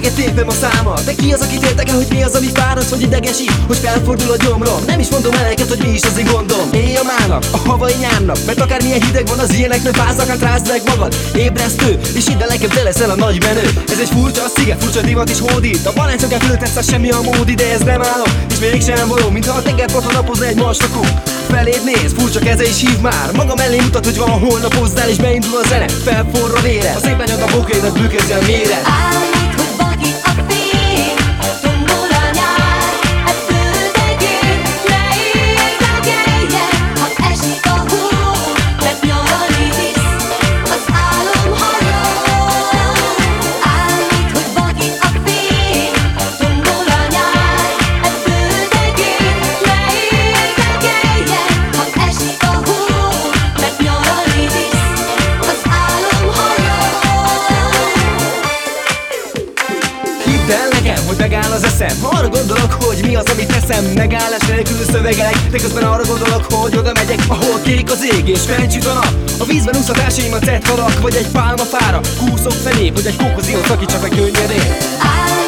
eleget tépem a száma. De ki az, akit értek el, hogy mi az, ami fáradt, hogy idegesít Hogy felfordul a gyomrom? Nem is mondom eleket, hogy mi is az én gondom. Éjjel-mának, a havai nyárnak Mert akármilyen hideg van az ilyenek Nem fáznak, hát rázd meg magad. Ébresztő, és ide nekem te leszel a nagy menő. Ez egy furcsa sziget, furcsa divat is hódít. A baláncok elföltesz, semmi a mód ide, ez nem állom És mégsem való, mintha a tengerparton napozna egy mastakú Feléd néz, furcsa keze is hív már. Maga mellé mutat, hogy van holnap hozzál És beindul a zene, felforra vére A szép lányod a bokédat bűközi a hogy megáll az eszem. Arra gondolok, hogy mi az, amit teszem Megállás nélkül szövegelek De közben arra gondolok, hogy oda megyek Ahol kék az ég és felcsüt a nap. A vízben úsz a társaimat tett halak Vagy egy pálmafára. Kúszok felé, hogy egy kókoziót szakítsak meg könnyedén